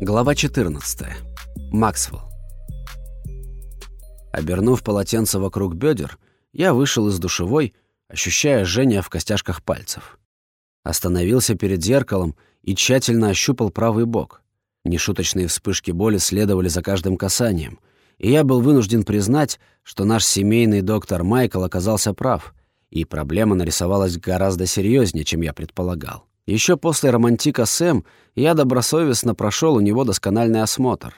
Глава 14. Максвелл. Обернув полотенце вокруг бедер, я вышел из душевой, ощущая жжение в костяшках пальцев. Остановился перед зеркалом и тщательно ощупал правый бок. Нешуточные вспышки боли следовали за каждым касанием, и я был вынужден признать, что наш семейный доктор Майкл оказался прав, и проблема нарисовалась гораздо серьезнее, чем я предполагал. Еще после романтика Сэм я добросовестно прошел у него доскональный осмотр.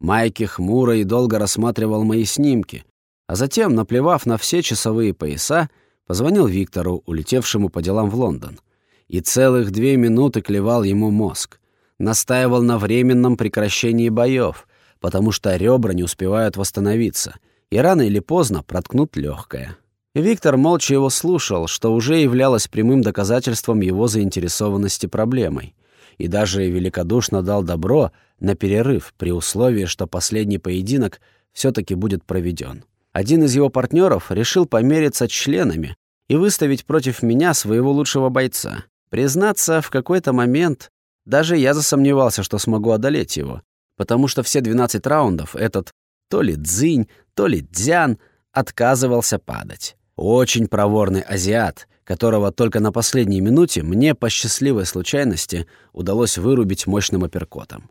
Майки хмуро и долго рассматривал мои снимки, а затем, наплевав на все часовые пояса, позвонил Виктору, улетевшему по делам в Лондон, и целых две минуты клевал ему мозг. Настаивал на временном прекращении боев, потому что ребра не успевают восстановиться, и рано или поздно проткнут легкое. Виктор молча его слушал, что уже являлось прямым доказательством его заинтересованности проблемой, и даже великодушно дал добро на перерыв при условии, что последний поединок все-таки будет проведен. Один из его партнеров решил помериться членами и выставить против меня своего лучшего бойца. Признаться, в какой-то момент даже я засомневался, что смогу одолеть его, потому что все 12 раундов этот то ли дзынь, то ли дзян отказывался падать. Очень проворный азиат, которого только на последней минуте мне по счастливой случайности удалось вырубить мощным апперкотом.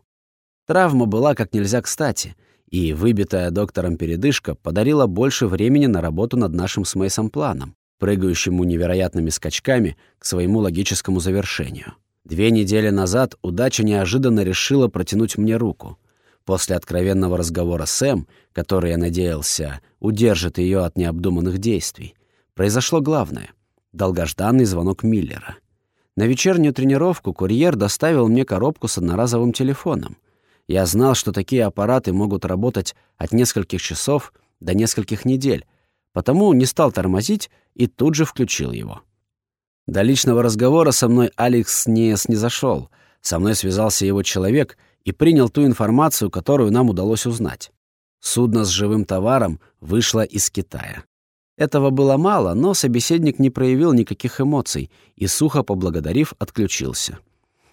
Травма была как нельзя кстати, и выбитая доктором передышка подарила больше времени на работу над нашим с Мейсом планом, прыгающему невероятными скачками к своему логическому завершению. Две недели назад удача неожиданно решила протянуть мне руку. После откровенного разговора с Сэм, который, я надеялся, удержит ее от необдуманных действий, произошло главное — долгожданный звонок Миллера. На вечернюю тренировку курьер доставил мне коробку с одноразовым телефоном. Я знал, что такие аппараты могут работать от нескольких часов до нескольких недель, потому не стал тормозить и тут же включил его. До личного разговора со мной Алекс не снизошел. Со мной связался его человек и принял ту информацию, которую нам удалось узнать. Судно с живым товаром вышло из Китая. Этого было мало, но собеседник не проявил никаких эмоций и, сухо поблагодарив, отключился.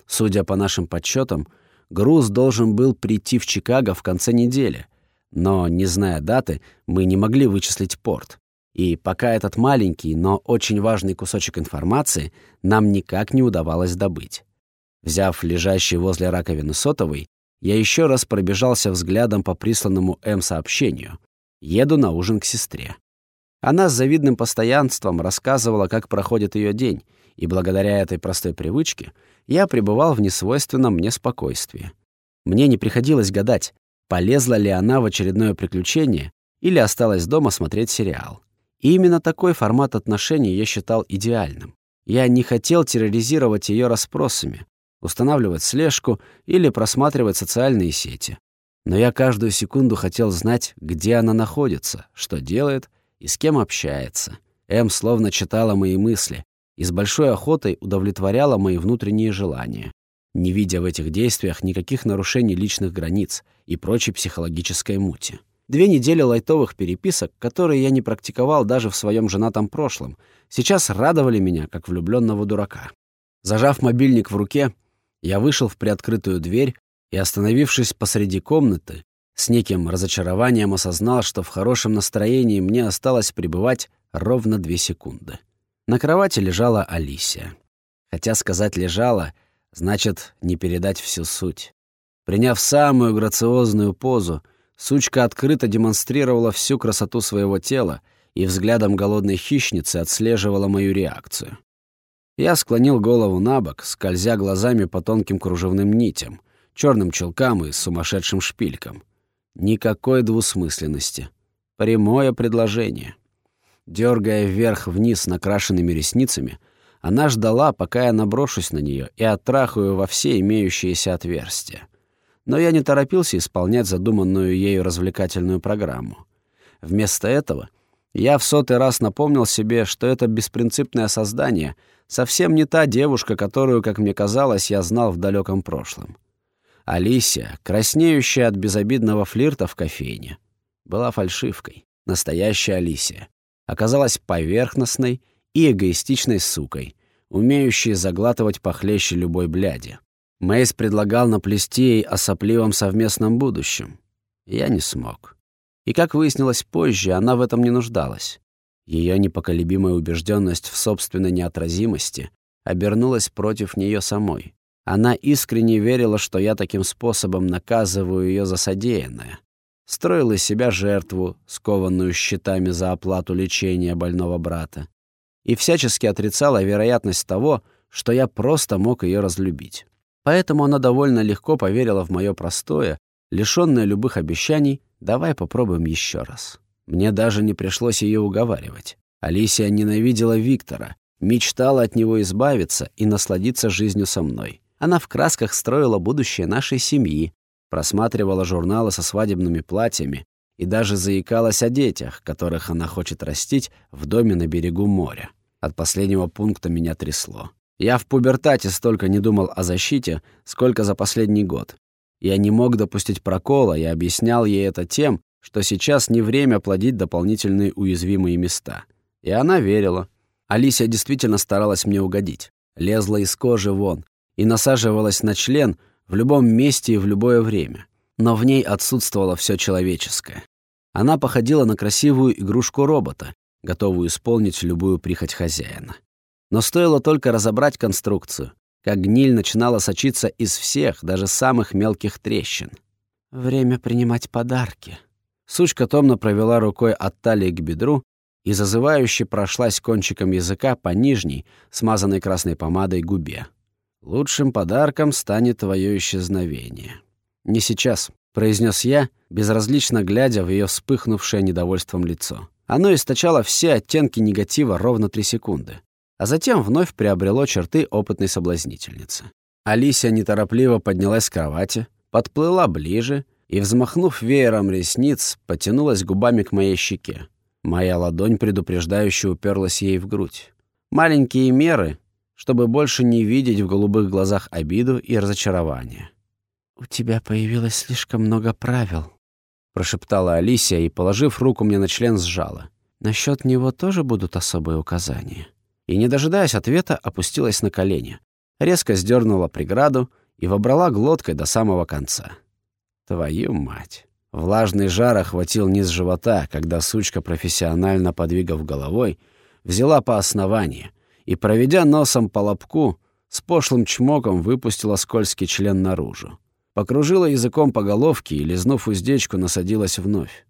Судя по нашим подсчетам, груз должен был прийти в Чикаго в конце недели, но, не зная даты, мы не могли вычислить порт. И пока этот маленький, но очень важный кусочек информации нам никак не удавалось добыть. Взяв лежащий возле раковины сотовый, я еще раз пробежался взглядом по присланному М сообщению. Еду на ужин к сестре. Она с завидным постоянством рассказывала, как проходит ее день, и благодаря этой простой привычке я пребывал в несвойственном мне спокойствии. Мне не приходилось гадать, полезла ли она в очередное приключение или осталась дома смотреть сериал. И именно такой формат отношений я считал идеальным. Я не хотел терроризировать ее расспросами, устанавливать слежку или просматривать социальные сети. Но я каждую секунду хотел знать, где она находится, что делает и с кем общается. М словно читала мои мысли и с большой охотой удовлетворяла мои внутренние желания, не видя в этих действиях никаких нарушений личных границ и прочей психологической мути. Две недели лайтовых переписок, которые я не практиковал даже в своем женатом прошлом, сейчас радовали меня, как влюбленного дурака. Зажав мобильник в руке, я вышел в приоткрытую дверь и, остановившись посреди комнаты, с неким разочарованием осознал, что в хорошем настроении мне осталось пребывать ровно две секунды. На кровати лежала Алисия. Хотя сказать «лежала» значит не передать всю суть. Приняв самую грациозную позу, сучка открыто демонстрировала всю красоту своего тела и взглядом голодной хищницы отслеживала мою реакцию. Я склонил голову на бок, скользя глазами по тонким кружевным нитям, черным чулкам и сумасшедшим шпилькам. Никакой двусмысленности. Прямое предложение. Дергая вверх-вниз накрашенными ресницами, она ждала, пока я наброшусь на нее и оттрахаю во все имеющиеся отверстия. Но я не торопился исполнять задуманную ею развлекательную программу. Вместо этого я в сотый раз напомнил себе, что это беспринципное создание совсем не та девушка, которую, как мне казалось, я знал в далеком прошлом. Алисия, краснеющая от безобидного флирта в кофейне, была фальшивкой. Настоящая Алисия оказалась поверхностной и эгоистичной сукой, умеющей заглатывать похлеще любой бляди. Мейс предлагал наплести ей о сопливом совместном будущем. Я не смог. И, как выяснилось позже, она в этом не нуждалась. Ее непоколебимая убежденность в собственной неотразимости обернулась против нее самой. Она искренне верила, что я таким способом наказываю ее за содеянное. Строила из себя жертву, скованную щитами за оплату лечения больного брата. И всячески отрицала вероятность того, что я просто мог ее разлюбить. Поэтому она довольно легко поверила в мое простое, лишённое любых обещаний «давай попробуем еще раз». Мне даже не пришлось ее уговаривать. Алисия ненавидела Виктора, мечтала от него избавиться и насладиться жизнью со мной. Она в красках строила будущее нашей семьи, просматривала журналы со свадебными платьями и даже заикалась о детях, которых она хочет растить в доме на берегу моря. От последнего пункта меня трясло. Я в пубертате столько не думал о защите, сколько за последний год. Я не мог допустить прокола и объяснял ей это тем, что сейчас не время плодить дополнительные уязвимые места. И она верила. Алисия действительно старалась мне угодить. Лезла из кожи вон и насаживалась на член в любом месте и в любое время. Но в ней отсутствовало все человеческое. Она походила на красивую игрушку робота, готовую исполнить любую прихоть хозяина. Но стоило только разобрать конструкцию, как гниль начинала сочиться из всех, даже самых мелких трещин. «Время принимать подарки». Сучка томно провела рукой от талии к бедру и зазывающе прошлась кончиком языка по нижней, смазанной красной помадой губе. «Лучшим подарком станет твое исчезновение». «Не сейчас», — произнес я, безразлично глядя в ее вспыхнувшее недовольством лицо. Оно источало все оттенки негатива ровно три секунды а затем вновь приобрело черты опытной соблазнительницы. Алисия неторопливо поднялась с кровати, подплыла ближе и, взмахнув веером ресниц, потянулась губами к моей щеке. Моя ладонь предупреждающе уперлась ей в грудь. Маленькие меры, чтобы больше не видеть в голубых глазах обиду и разочарование. «У тебя появилось слишком много правил», — прошептала Алисия и, положив руку мне на член, сжала. «Насчет него тоже будут особые указания» и, не дожидаясь ответа, опустилась на колени, резко сдернула преграду и вобрала глоткой до самого конца. Твою мать! Влажный жар охватил низ живота, когда сучка, профессионально подвигав головой, взяла по основанию и, проведя носом по лобку, с пошлым чмоком выпустила скользкий член наружу. Покружила языком по головке и, лизнув уздечку, насадилась вновь.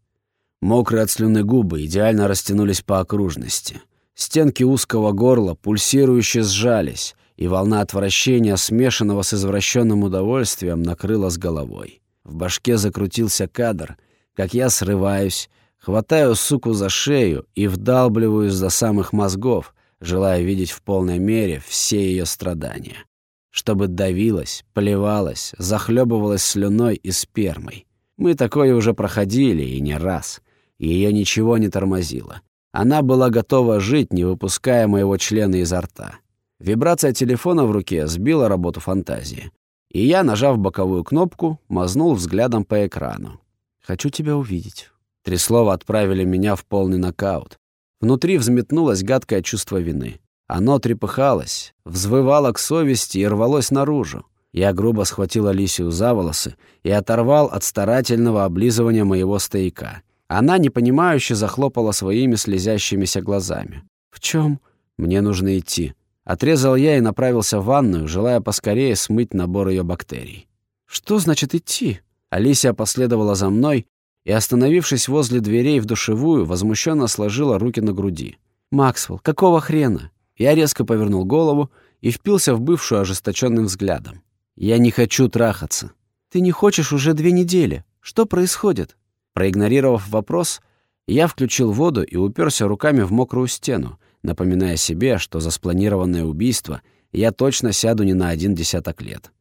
Мокрые от слюны губы идеально растянулись по окружности. Стенки узкого горла пульсирующе сжались, и волна отвращения, смешанного с извращенным удовольствием, накрыла с головой. В башке закрутился кадр, как я срываюсь, хватаю суку за шею и вдалбливаюсь до самых мозгов, желая видеть в полной мере все ее страдания. Чтобы давилась, плевалась, захлебывалась слюной и спермой. Мы такое уже проходили, и не раз. Ее ничего не тормозило. Она была готова жить, не выпуская моего члена изо рта. Вибрация телефона в руке сбила работу фантазии. И я, нажав боковую кнопку, мазнул взглядом по экрану. «Хочу тебя увидеть». Три слова отправили меня в полный нокаут. Внутри взметнулось гадкое чувство вины. Оно трепыхалось, взвывало к совести и рвалось наружу. Я грубо схватил Алисию за волосы и оторвал от старательного облизывания моего стояка. Она непонимающе захлопала своими слезящимися глазами. «В чем? Мне нужно идти». Отрезал я и направился в ванную, желая поскорее смыть набор ее бактерий. «Что значит идти?» Алисия последовала за мной и, остановившись возле дверей в душевую, возмущенно сложила руки на груди. «Максвелл, какого хрена?» Я резко повернул голову и впился в бывшую ожесточенным взглядом. «Я не хочу трахаться». «Ты не хочешь уже две недели. Что происходит?» Проигнорировав вопрос, я включил воду и уперся руками в мокрую стену, напоминая себе, что за спланированное убийство я точно сяду не на один десяток лет.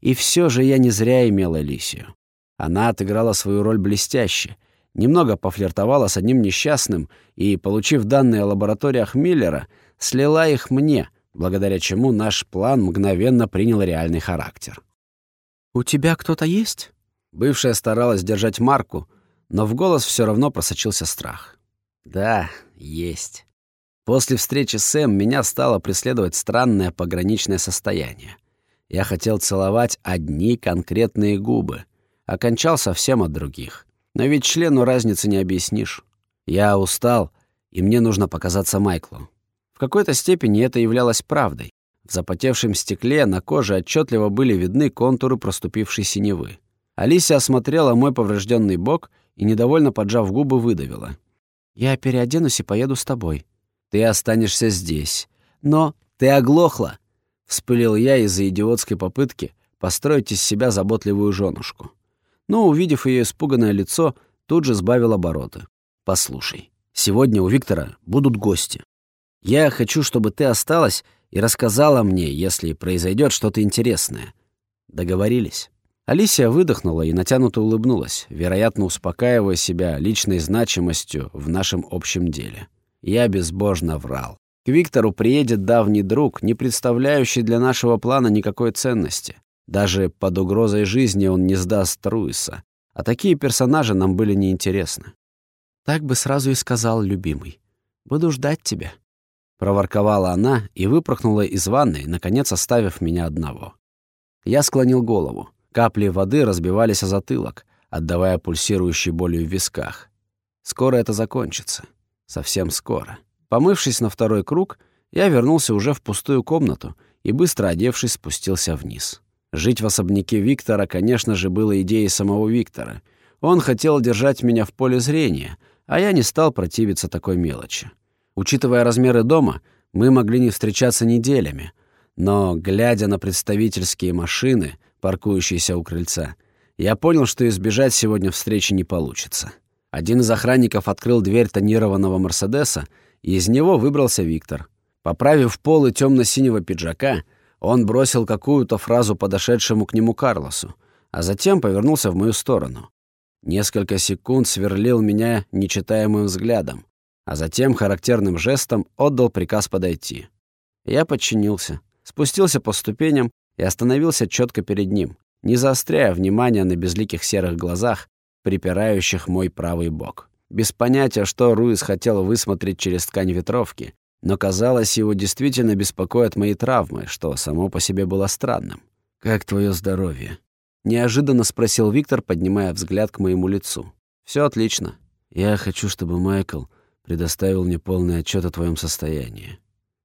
И все же я не зря имел Элисию. Она отыграла свою роль блестяще, немного пофлиртовала с одним несчастным и, получив данные о лабораториях Миллера, слила их мне, благодаря чему наш план мгновенно принял реальный характер. «У тебя кто-то есть?» Бывшая старалась держать марку, но в голос все равно просочился страх. «Да, есть». После встречи с Сэм меня стало преследовать странное пограничное состояние. Я хотел целовать одни конкретные губы, окончал совсем от других. Но ведь члену разницы не объяснишь. Я устал, и мне нужно показаться Майклу. В какой-то степени это являлось правдой. В запотевшем стекле на коже отчетливо были видны контуры проступившей синевы. Алисия осмотрела мой поврежденный бок и, недовольно поджав губы, выдавила. «Я переоденусь и поеду с тобой». «Ты останешься здесь». «Но ты оглохла!» — вспылил я из-за идиотской попытки построить из себя заботливую женушку. Но, увидев ее испуганное лицо, тут же сбавил обороты. «Послушай, сегодня у Виктора будут гости. Я хочу, чтобы ты осталась и рассказала мне, если произойдет что-то интересное. Договорились?» Алисия выдохнула и натянуто улыбнулась, вероятно, успокаивая себя личной значимостью в нашем общем деле. Я безбожно врал. К Виктору приедет давний друг, не представляющий для нашего плана никакой ценности. Даже под угрозой жизни он не сдаст Руиса. А такие персонажи нам были неинтересны. «Так бы сразу и сказал, любимый. Буду ждать тебя», — проворковала она и выпорхнула из ванной, наконец оставив меня одного. Я склонил голову. Капли воды разбивались о затылок, отдавая пульсирующей болью в висках. Скоро это закончится. Совсем скоро. Помывшись на второй круг, я вернулся уже в пустую комнату и, быстро одевшись, спустился вниз. Жить в особняке Виктора, конечно же, было идеей самого Виктора. Он хотел держать меня в поле зрения, а я не стал противиться такой мелочи. Учитывая размеры дома, мы могли не встречаться неделями, но, глядя на представительские машины, паркующийся у крыльца, я понял, что избежать сегодня встречи не получится. Один из охранников открыл дверь тонированного «Мерседеса», и из него выбрался Виктор. Поправив полы темно-синего пиджака, он бросил какую-то фразу подошедшему к нему Карлосу, а затем повернулся в мою сторону. Несколько секунд сверлил меня нечитаемым взглядом, а затем характерным жестом отдал приказ подойти. Я подчинился, спустился по ступеням и остановился четко перед ним, не заостряя внимания на безликих серых глазах, припирающих мой правый бок. Без понятия, что Руис хотел высмотреть через ткань ветровки, но, казалось, его действительно беспокоят мои травмы, что само по себе было странным. «Как твое здоровье?» — неожиданно спросил Виктор, поднимая взгляд к моему лицу. Все отлично. Я хочу, чтобы Майкл предоставил мне полный отчет о твоем состоянии.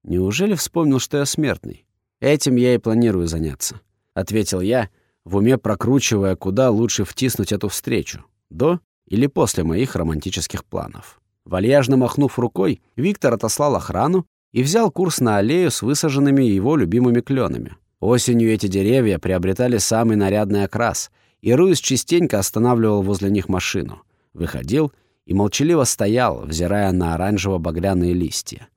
Неужели вспомнил, что я смертный? Этим я и планирую заняться, ответил я, в уме прокручивая, куда лучше втиснуть эту встречу: до или после моих романтических планов. Вальяжно махнув рукой, Виктор отослал охрану и взял курс на аллею с высаженными его любимыми кленами. Осенью эти деревья приобретали самый нарядный окрас, и Руис частенько останавливал возле них машину, выходил и молчаливо стоял, взирая на оранжево-багряные листья.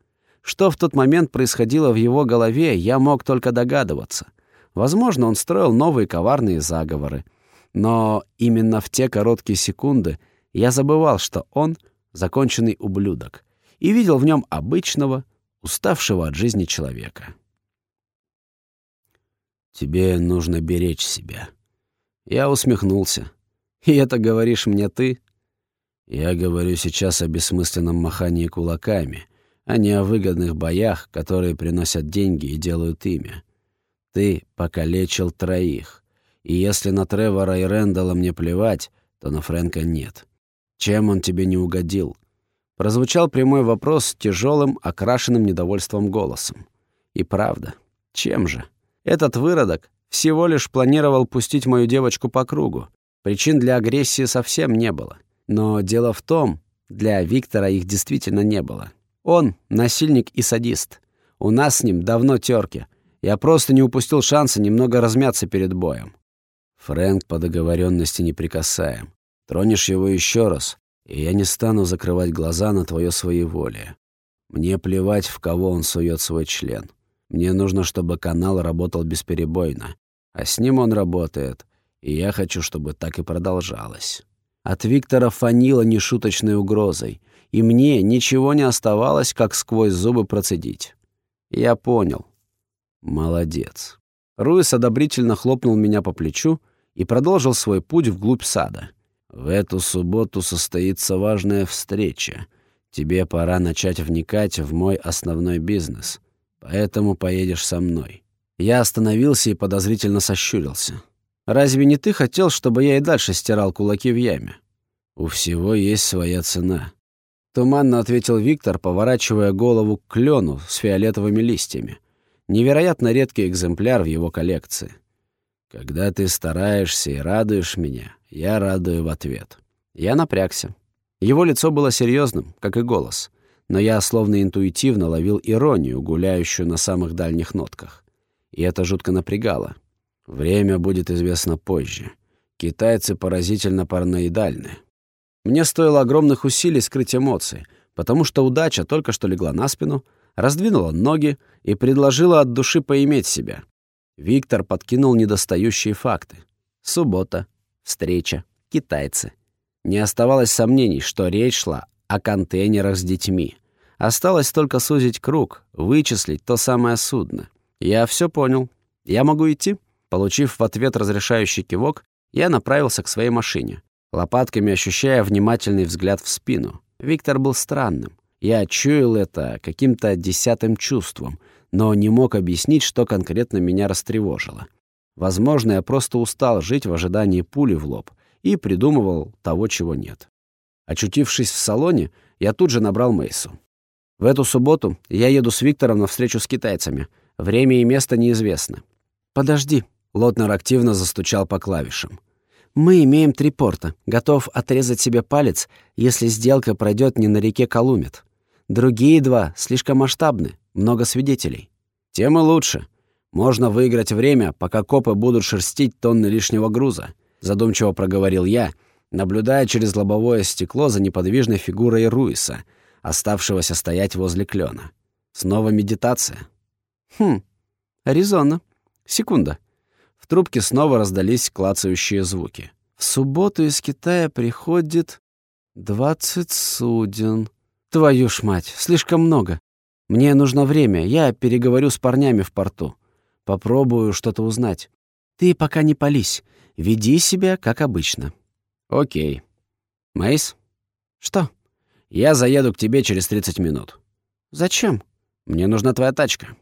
Что в тот момент происходило в его голове, я мог только догадываться. Возможно, он строил новые коварные заговоры. Но именно в те короткие секунды я забывал, что он — законченный ублюдок, и видел в нем обычного, уставшего от жизни человека. «Тебе нужно беречь себя». Я усмехнулся. «И это говоришь мне ты?» «Я говорю сейчас о бессмысленном махании кулаками, а не о выгодных боях, которые приносят деньги и делают имя. Ты покалечил троих. И если на Тревора и Рэндалла мне плевать, то на Фрэнка нет. Чем он тебе не угодил?» Прозвучал прямой вопрос с тяжелым, окрашенным недовольством голосом. И правда, чем же? Этот выродок всего лишь планировал пустить мою девочку по кругу. Причин для агрессии совсем не было. Но дело в том, для Виктора их действительно не было. Он — насильник и садист. У нас с ним давно терки. Я просто не упустил шанса немного размяться перед боем. Фрэнк по договоренности не прикасаем. Тронешь его еще раз, и я не стану закрывать глаза на твое своеволие. Мне плевать, в кого он сует свой член. Мне нужно, чтобы канал работал бесперебойно. А с ним он работает, и я хочу, чтобы так и продолжалось. От Виктора фанило нешуточной угрозой и мне ничего не оставалось, как сквозь зубы процедить. Я понял. Молодец. Руис одобрительно хлопнул меня по плечу и продолжил свой путь вглубь сада. В эту субботу состоится важная встреча. Тебе пора начать вникать в мой основной бизнес, поэтому поедешь со мной. Я остановился и подозрительно сощурился. «Разве не ты хотел, чтобы я и дальше стирал кулаки в яме?» «У всего есть своя цена», — туманно ответил Виктор, поворачивая голову к клену с фиолетовыми листьями. Невероятно редкий экземпляр в его коллекции. «Когда ты стараешься и радуешь меня, я радую в ответ». Я напрягся. Его лицо было серьезным, как и голос, но я словно интуитивно ловил иронию, гуляющую на самых дальних нотках. И это жутко напрягало. Время будет известно позже. Китайцы поразительно параноидальны. Мне стоило огромных усилий скрыть эмоции, потому что удача только что легла на спину, раздвинула ноги и предложила от души поиметь себя. Виктор подкинул недостающие факты. Суббота, встреча, китайцы. Не оставалось сомнений, что речь шла о контейнерах с детьми. Осталось только сузить круг, вычислить то самое судно. Я все понял. Я могу идти? Получив в ответ разрешающий кивок, я направился к своей машине, лопатками ощущая внимательный взгляд в спину. Виктор был странным. Я чуял это каким-то десятым чувством, но не мог объяснить, что конкретно меня растревожило. Возможно, я просто устал жить в ожидании пули в лоб и придумывал того, чего нет. Очутившись в салоне, я тут же набрал Мейсу. В эту субботу я еду с Виктором на встречу с китайцами. Время и место неизвестно. «Подожди», — Лотнер активно застучал по клавишам. «Мы имеем три порта. Готов отрезать себе палец, если сделка пройдет не на реке Колумет. Другие два слишком масштабны, много свидетелей. Тем и лучше. Можно выиграть время, пока копы будут шерстить тонны лишнего груза задумчиво проговорил я, наблюдая через лобовое стекло за неподвижной фигурой Руиса, оставшегося стоять возле клена. Снова медитация. Хм, резонно. Секунда. Трубке снова раздались клацающие звуки. В субботу из Китая приходит двадцать суден. Твою ж мать, слишком много. Мне нужно время, я переговорю с парнями в порту. Попробую что-то узнать. Ты пока не пались. Веди себя как обычно. Окей. Мейс? Что? Я заеду к тебе через 30 минут. Зачем? Мне нужна твоя тачка.